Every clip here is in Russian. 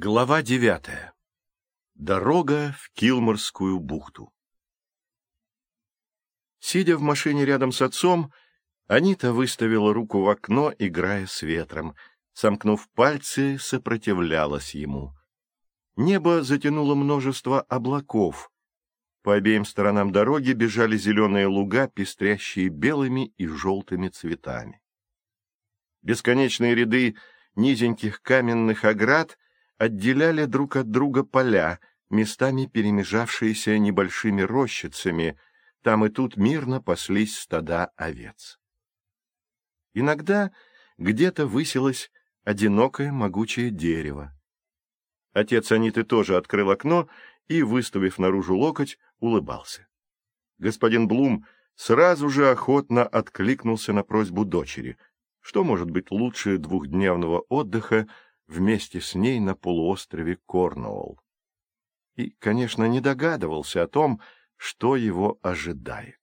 Глава девятая. Дорога в Килморскую бухту. Сидя в машине рядом с отцом, Анита выставила руку в окно, играя с ветром. Сомкнув пальцы, сопротивлялась ему. Небо затянуло множество облаков. По обеим сторонам дороги бежали зеленые луга, пестрящие белыми и желтыми цветами. Бесконечные ряды низеньких каменных оград — отделяли друг от друга поля, местами перемежавшиеся небольшими рощицами, там и тут мирно паслись стада овец. Иногда где-то высилось одинокое могучее дерево. Отец Аниты тоже открыл окно и, выставив наружу локоть, улыбался. Господин Блум сразу же охотно откликнулся на просьбу дочери. Что может быть лучше двухдневного отдыха вместе с ней на полуострове Корнуолл. И, конечно, не догадывался о том, что его ожидает.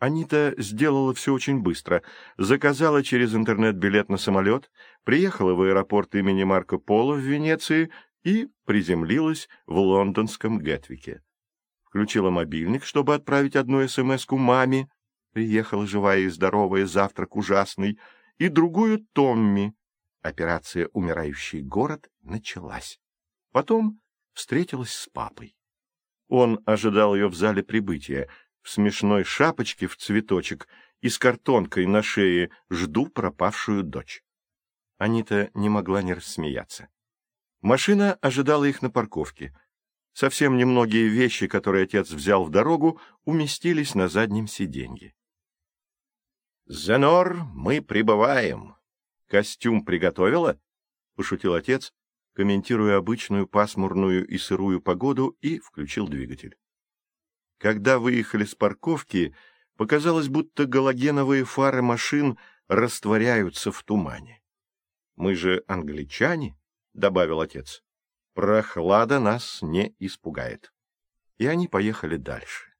Анита сделала все очень быстро. Заказала через интернет билет на самолет, приехала в аэропорт имени Марко Поло в Венеции и приземлилась в лондонском Гетвике. Включила мобильник, чтобы отправить одну СМС-ку маме, приехала живая и здоровая, завтрак ужасный, и другую Томми, Операция «Умирающий город» началась. Потом встретилась с папой. Он ожидал ее в зале прибытия, в смешной шапочке в цветочек и с картонкой на шее «Жду пропавшую дочь». Анита не могла не рассмеяться. Машина ожидала их на парковке. Совсем немногие вещи, которые отец взял в дорогу, уместились на заднем сиденье. «Зенор, мы прибываем», Костюм приготовила? — пошутил отец, комментируя обычную пасмурную и сырую погоду, и включил двигатель. Когда выехали с парковки, показалось, будто галогеновые фары машин растворяются в тумане. — Мы же англичане, — добавил отец. — Прохлада нас не испугает. И они поехали дальше.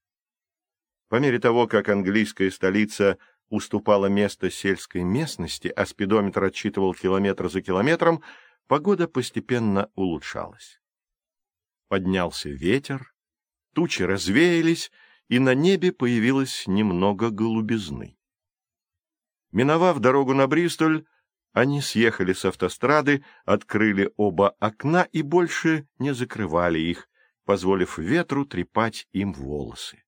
По мере того, как английская столица — уступала место сельской местности, а спидометр отчитывал километр за километром, погода постепенно улучшалась. Поднялся ветер, тучи развеялись, и на небе появилось немного голубизны. Миновав дорогу на Бристоль, они съехали с автострады, открыли оба окна и больше не закрывали их, позволив ветру трепать им волосы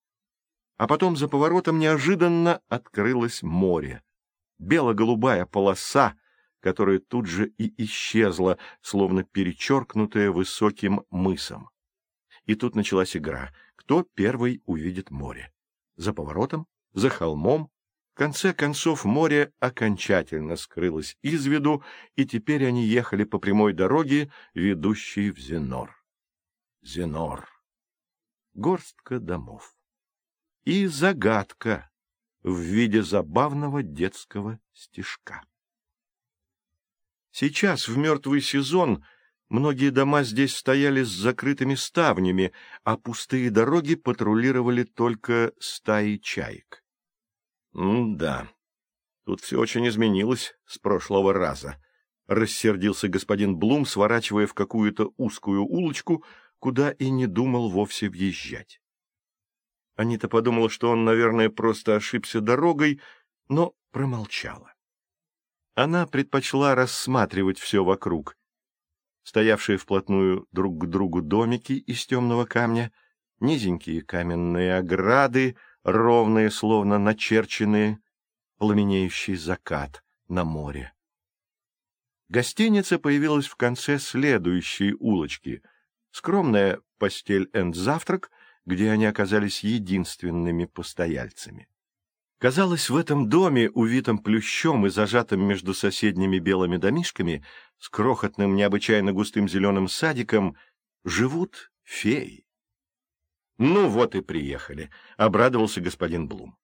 а потом за поворотом неожиданно открылось море. Бело-голубая полоса, которая тут же и исчезла, словно перечеркнутая высоким мысом. И тут началась игра. Кто первый увидит море? За поворотом? За холмом? В конце концов море окончательно скрылось из виду, и теперь они ехали по прямой дороге, ведущей в Зенор. Зенор. Горстка домов и загадка в виде забавного детского стишка. Сейчас, в мертвый сезон, многие дома здесь стояли с закрытыми ставнями, а пустые дороги патрулировали только стаи чаек. «М-да, тут все очень изменилось с прошлого раза», — рассердился господин Блум, сворачивая в какую-то узкую улочку, куда и не думал вовсе въезжать. Анита подумала, что он, наверное, просто ошибся дорогой, но промолчала. Она предпочла рассматривать все вокруг. Стоявшие вплотную друг к другу домики из темного камня, низенькие каменные ограды, ровные, словно начерченные, пламенеющий закат на море. Гостиница появилась в конце следующей улочки. Скромная постель-энд-завтрак — где они оказались единственными постояльцами. Казалось, в этом доме, увитом плющом и зажатым между соседними белыми домишками, с крохотным необычайно густым зеленым садиком, живут феи. «Ну вот и приехали», — обрадовался господин Блум.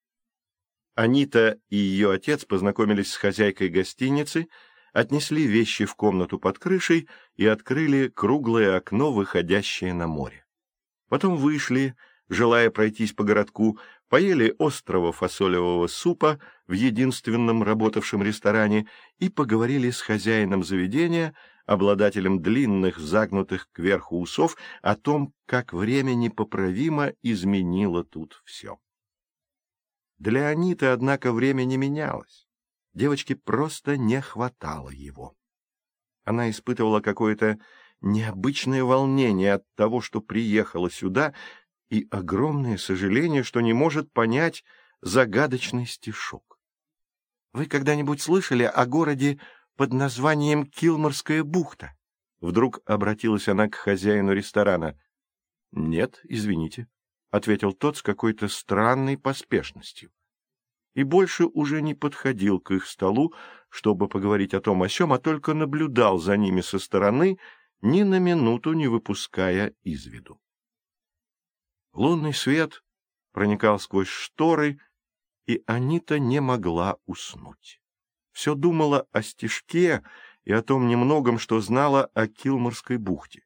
Анита и ее отец познакомились с хозяйкой гостиницы, отнесли вещи в комнату под крышей и открыли круглое окно, выходящее на море. Потом вышли, желая пройтись по городку, поели острого фасолевого супа в единственном работавшем ресторане и поговорили с хозяином заведения, обладателем длинных загнутых кверху усов, о том, как время непоправимо изменило тут все. Для Аниты, однако, время не менялось. Девочке просто не хватало его. Она испытывала какое-то необычное волнение от того, что приехала сюда, и огромное сожаление, что не может понять загадочный стишок. Вы когда-нибудь слышали о городе под названием Килморская бухта? Вдруг обратилась она к хозяину ресторана. — Нет, извините, — ответил тот с какой-то странной поспешностью. И больше уже не подходил к их столу, чтобы поговорить о том о сём, а только наблюдал за ними со стороны, ни на минуту не выпуская из виду. Лунный свет проникал сквозь шторы, и Анита не могла уснуть. Все думала о стишке и о том немногом, что знала о Килморской бухте.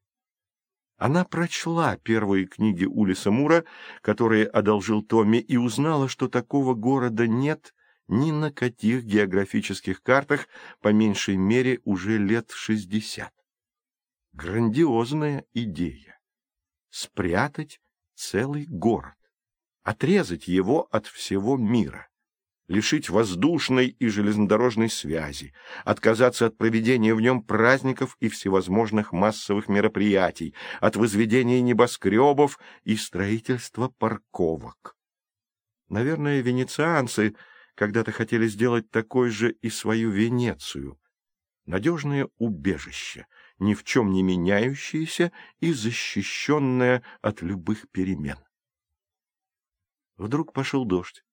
Она прочла первые книги Улиса Мура, которые одолжил Томми, и узнала, что такого города нет ни на каких географических картах, по меньшей мере, уже лет шестьдесят. Грандиозная идея — спрятать целый город, отрезать его от всего мира, лишить воздушной и железнодорожной связи, отказаться от проведения в нем праздников и всевозможных массовых мероприятий, от возведения небоскребов и строительства парковок. Наверное, венецианцы когда-то хотели сделать такой же и свою Венецию, надежное убежище, ни в чем не меняющееся и защищенное от любых перемен. Вдруг пошел дождь.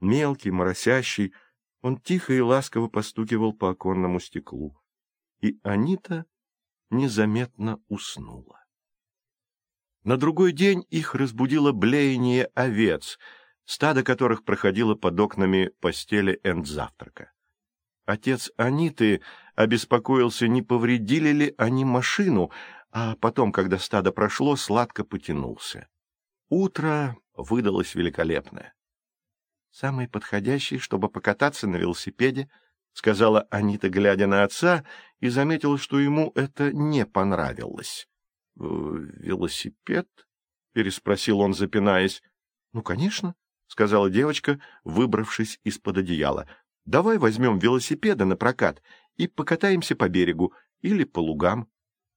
Мелкий, моросящий, он тихо и ласково постукивал по оконному стеклу. И Анита незаметно уснула. На другой день их разбудило блеяние овец, стадо которых проходило под окнами постели энд-завтрака. Отец Аниты обеспокоился, не повредили ли они машину, а потом, когда стадо прошло, сладко потянулся. Утро выдалось великолепное. «Самый подходящий, чтобы покататься на велосипеде», — сказала Анита, глядя на отца, и заметила, что ему это не понравилось. «Э, «Велосипед?» — переспросил он, запинаясь. «Ну, конечно», — сказала девочка, выбравшись из-под одеяла. Давай возьмем велосипеды на прокат и покатаемся по берегу или по лугам.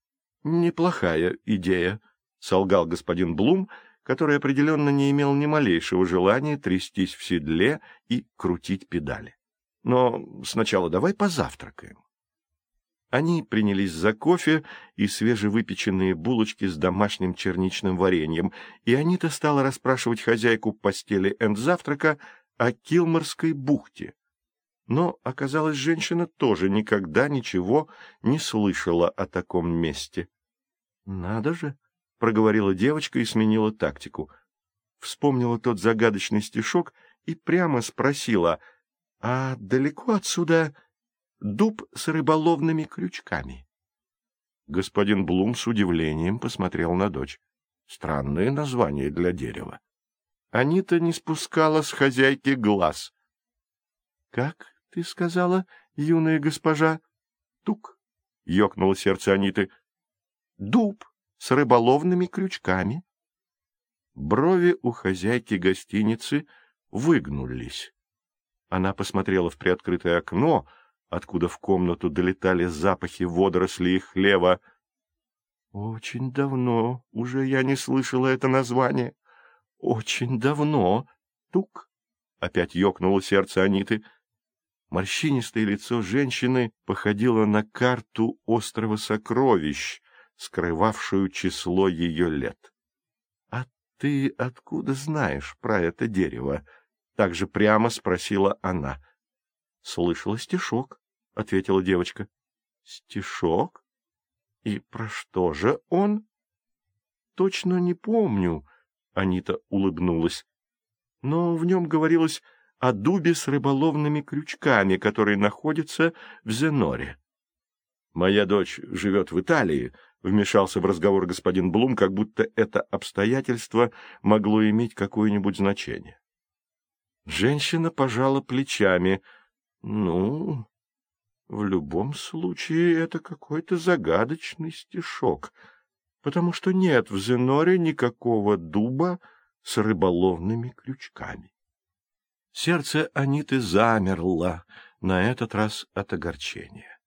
— Неплохая идея, — солгал господин Блум, который определенно не имел ни малейшего желания трястись в седле и крутить педали. — Но сначала давай позавтракаем. Они принялись за кофе и свежевыпеченные булочки с домашним черничным вареньем, и Анита стала расспрашивать хозяйку постели энд завтрака о Килморской бухте. Но, оказалось, женщина тоже никогда ничего не слышала о таком месте. — Надо же! — проговорила девочка и сменила тактику. Вспомнила тот загадочный стишок и прямо спросила, — А далеко отсюда дуб с рыболовными крючками? Господин Блум с удивлением посмотрел на дочь. Странное название для дерева. Анита не спускала с хозяйки глаз. — Как — Ты сказала, юная госпожа? Тук, — ёкнуло сердце Аниты. — Дуб с рыболовными крючками. Брови у хозяйки гостиницы выгнулись. Она посмотрела в приоткрытое окно, откуда в комнату долетали запахи водорослей и хлева. — Очень давно уже я не слышала это название. Очень давно. Тук! — опять ёкнуло сердце Аниты. — Морщинистое лицо женщины походило на карту острова сокровищ, скрывавшую число ее лет. — А ты откуда знаешь про это дерево? — так же прямо спросила она. — Слышала стишок, — ответила девочка. — Стишок? И про что же он? — Точно не помню, — Анита улыбнулась. Но в нем говорилось о дубе с рыболовными крючками, который находится в Зеноре. «Моя дочь живет в Италии», — вмешался в разговор господин Блум, как будто это обстоятельство могло иметь какое-нибудь значение. Женщина пожала плечами. Ну, в любом случае это какой-то загадочный стишок, потому что нет в Зеноре никакого дуба с рыболовными крючками. Сердце Аниты замерло, на этот раз от огорчения.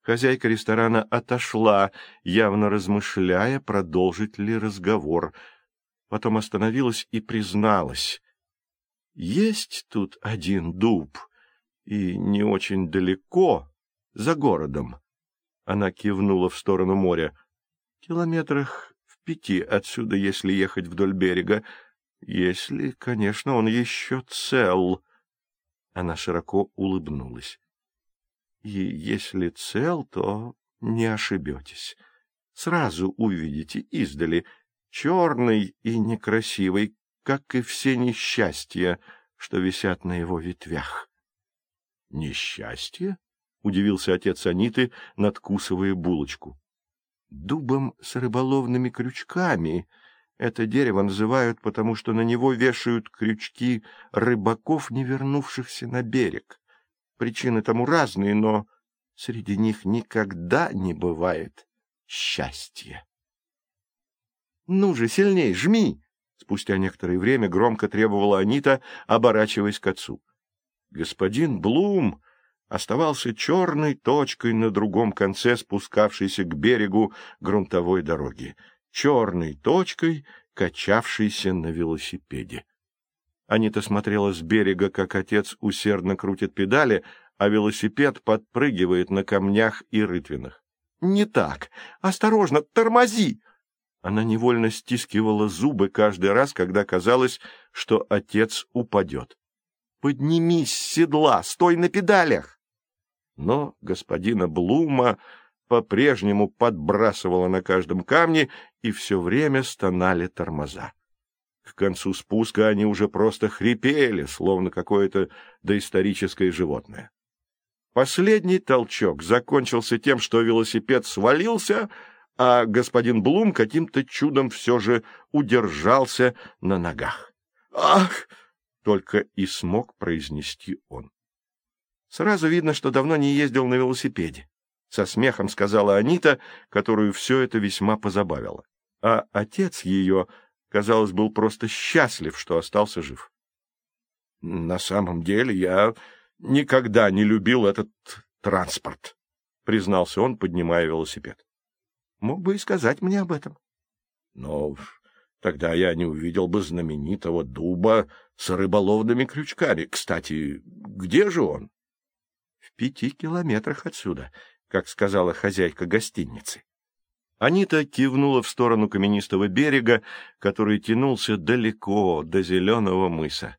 Хозяйка ресторана отошла, явно размышляя, продолжить ли разговор. Потом остановилась и призналась. Есть тут один дуб, и не очень далеко, за городом. Она кивнула в сторону моря. Километрах в пяти отсюда, если ехать вдоль берега, если, конечно, он еще цел. Она широко улыбнулась. И если цел, то не ошибетесь. Сразу увидите издали, черный и некрасивый, как и все несчастья, что висят на его ветвях. — Несчастье? — удивился отец Аниты, надкусывая булочку. — Дубом с рыболовными крючками. Это дерево называют, потому что на него вешают крючки рыбаков, не вернувшихся на берег. Причины тому разные, но среди них никогда не бывает счастья. — Ну же, сильней, жми! Спустя некоторое время громко требовала Анита, оборачиваясь к отцу. Господин Блум оставался черной точкой на другом конце спускавшейся к берегу грунтовой дороги, черной точкой, качавшейся на велосипеде. Анита смотрела с берега, как отец усердно крутит педали, а велосипед подпрыгивает на камнях и рытвинах. — Не так! Осторожно, тормози! Она невольно стискивала зубы каждый раз, когда казалось, что отец упадет. «Поднимись с седла, стой на педалях!» Но господина Блума по-прежнему подбрасывала на каждом камне, и все время стонали тормоза. К концу спуска они уже просто хрипели, словно какое-то доисторическое животное. Последний толчок закончился тем, что велосипед свалился — а господин Блум каким-то чудом все же удержался на ногах. «Ах!» — только и смог произнести он. Сразу видно, что давно не ездил на велосипеде. Со смехом сказала Анита, которую все это весьма позабавило. А отец ее, казалось, был просто счастлив, что остался жив. — На самом деле я никогда не любил этот транспорт, — признался он, поднимая велосипед. Мог бы и сказать мне об этом. Но тогда я не увидел бы знаменитого дуба с рыболовными крючками. Кстати, где же он? В пяти километрах отсюда, как сказала хозяйка гостиницы. Анита кивнула в сторону каменистого берега, который тянулся далеко до зеленого мыса.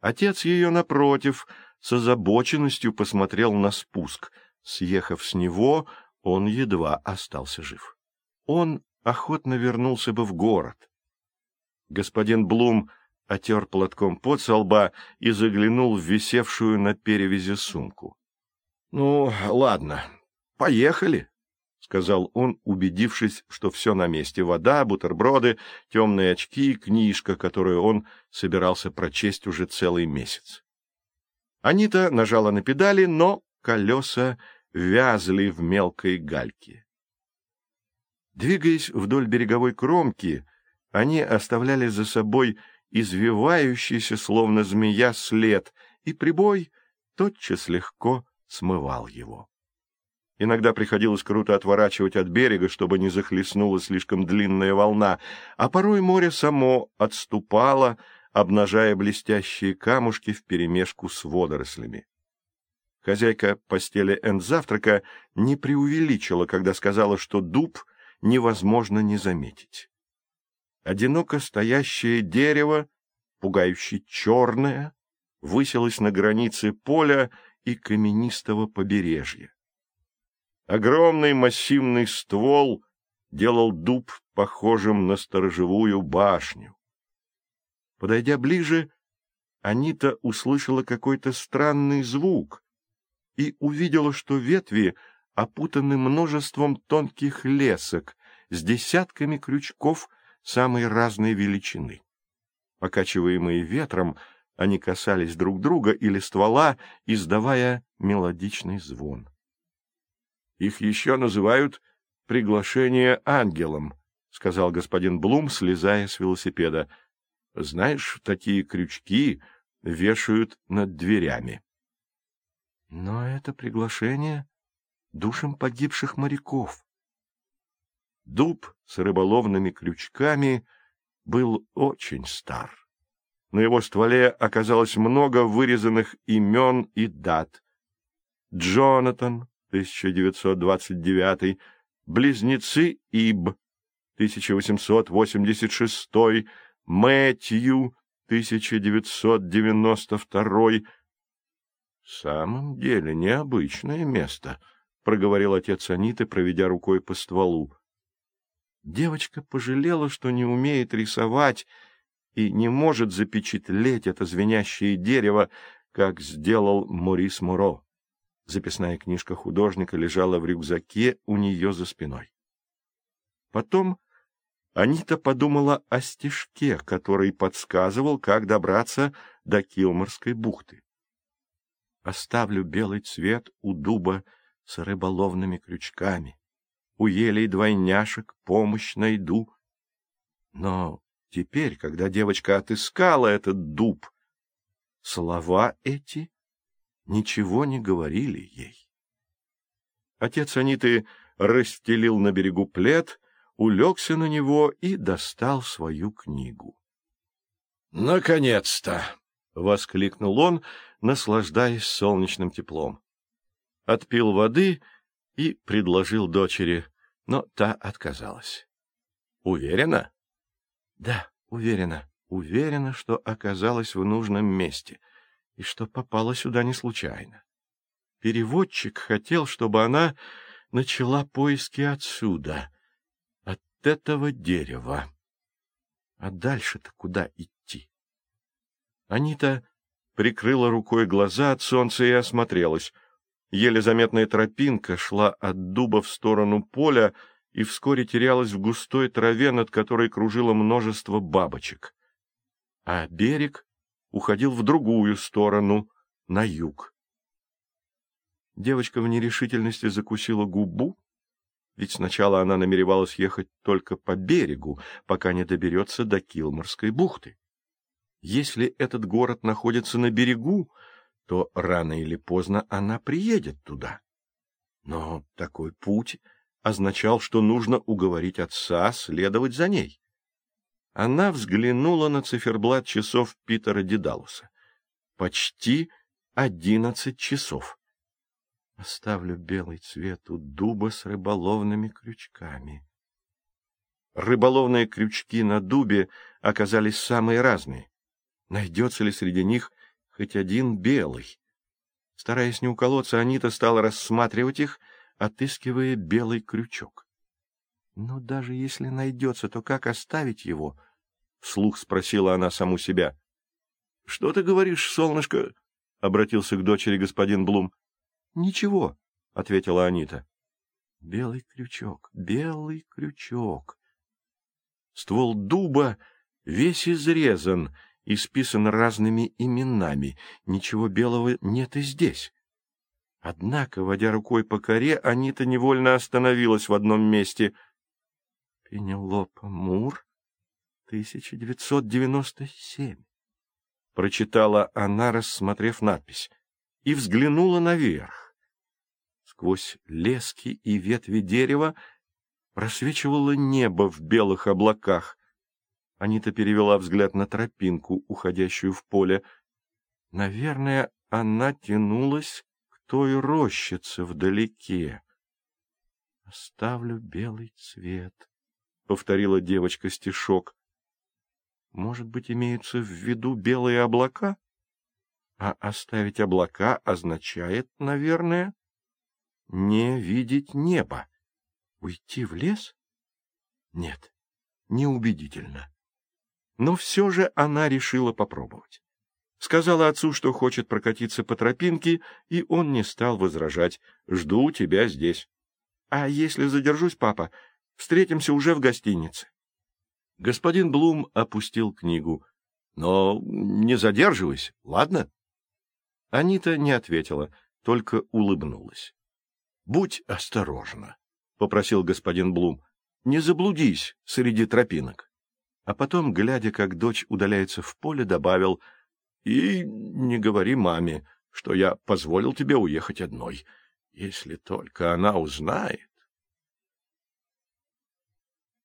Отец ее, напротив, с озабоченностью посмотрел на спуск. Съехав с него, он едва остался жив. Он охотно вернулся бы в город. Господин Блум отер платком пот со лба и заглянул в висевшую на перевязи сумку. — Ну, ладно, поехали, — сказал он, убедившись, что все на месте — вода, бутерброды, темные очки и книжка, которую он собирался прочесть уже целый месяц. Анита нажала на педали, но колеса вязли в мелкой гальке. Двигаясь вдоль береговой кромки, они оставляли за собой извивающийся, словно змея, след, и прибой тотчас легко смывал его. Иногда приходилось круто отворачивать от берега, чтобы не захлестнула слишком длинная волна, а порой море само отступало, обнажая блестящие камушки вперемешку с водорослями. Хозяйка постели Энд-завтрака не преувеличила, когда сказала, что дуб невозможно не заметить. Одиноко стоящее дерево, пугающе черное, высилось на границе поля и каменистого побережья. Огромный массивный ствол делал дуб похожим на сторожевую башню. Подойдя ближе, Анита услышала какой-то странный звук, и увидела, что ветви опутаны множеством тонких лесок с десятками крючков самой разной величины. Покачиваемые ветром, Они касались друг друга или ствола, издавая мелодичный звон. Их еще называют «приглашение ангелом», — сказал господин Блум, слезая с велосипеда. — Знаешь, такие крючки вешают над дверями. — Но это приглашение душам погибших моряков. Дуб с рыболовными крючками был очень стар. На его стволе оказалось много вырезанных имен и дат. Джонатан, 1929, Близнецы Иб, 1886, Мэтью, 1992. — В самом деле необычное место, — проговорил отец Аниты, проведя рукой по стволу. Девочка пожалела, что не умеет рисовать и не может запечатлеть это звенящее дерево, как сделал Морис Муро. Записная книжка художника лежала в рюкзаке у нее за спиной. Потом Анита подумала о стежке, который подсказывал, как добраться до Килморской бухты. Оставлю белый цвет у дуба с рыболовными крючками. У елей двойняшек помощь найду. Но теперь, когда девочка отыскала этот дуб, слова эти ничего не говорили ей. Отец Аниты расстелил на берегу плед, улегся на него и достал свою книгу. «Наконец-то!» — воскликнул он, наслаждаясь солнечным теплом. Отпил воды и предложил дочери, но та отказалась. «Уверена?» «Да, уверена. Уверена, что оказалась в нужном месте и что попала сюда не случайно. Переводчик хотел, чтобы она начала поиски отсюда» этого дерева. А дальше-то куда идти? Анита прикрыла рукой глаза от солнца и осмотрелась. Еле заметная тропинка шла от дуба в сторону поля и вскоре терялась в густой траве, над которой кружило множество бабочек. А берег уходил в другую сторону, на юг. Девочка в нерешительности закусила губу ведь сначала она намеревалась ехать только по берегу, пока не доберется до Килморской бухты. Если этот город находится на берегу, то рано или поздно она приедет туда. Но такой путь означал, что нужно уговорить отца следовать за ней. Она взглянула на циферблат часов Питера Дедалуса. Почти одиннадцать часов. Оставлю белый цвет у дуба с рыболовными крючками. Рыболовные крючки на дубе оказались самые разные. Найдется ли среди них хоть один белый? Стараясь не уколоться, Анита стала рассматривать их, отыскивая белый крючок. Но даже если найдется, то как оставить его? — вслух спросила она саму себя. — Что ты говоришь, солнышко? — обратился к дочери господин Блум. — Ничего, — ответила Анита. — Белый крючок, белый крючок. Ствол дуба весь изрезан, исписан разными именами. Ничего белого нет и здесь. Однако, водя рукой по коре, Анита невольно остановилась в одном месте. — Пенелопа Мур, 1997. Прочитала она, рассмотрев надпись, и взглянула наверх. Сквозь лески и ветви дерева просвечивало небо в белых облаках. Анита перевела взгляд на тропинку, уходящую в поле. Наверное, она тянулась к той рощице вдалеке. — Оставлю белый цвет, — повторила девочка стишок. — Может быть, имеются в виду белые облака? А оставить облака означает, наверное, не видеть неба. Уйти в лес? Нет, неубедительно. Но все же она решила попробовать. Сказала отцу, что хочет прокатиться по тропинке, и он не стал возражать. «Жду тебя здесь». «А если задержусь, папа, встретимся уже в гостинице». Господин Блум опустил книгу. Но не задерживайся, ладно? Анита не ответила, только улыбнулась. — Будь осторожна, — попросил господин Блум. — Не заблудись среди тропинок. А потом, глядя, как дочь удаляется в поле, добавил, — И не говори маме, что я позволил тебе уехать одной. Если только она узнает.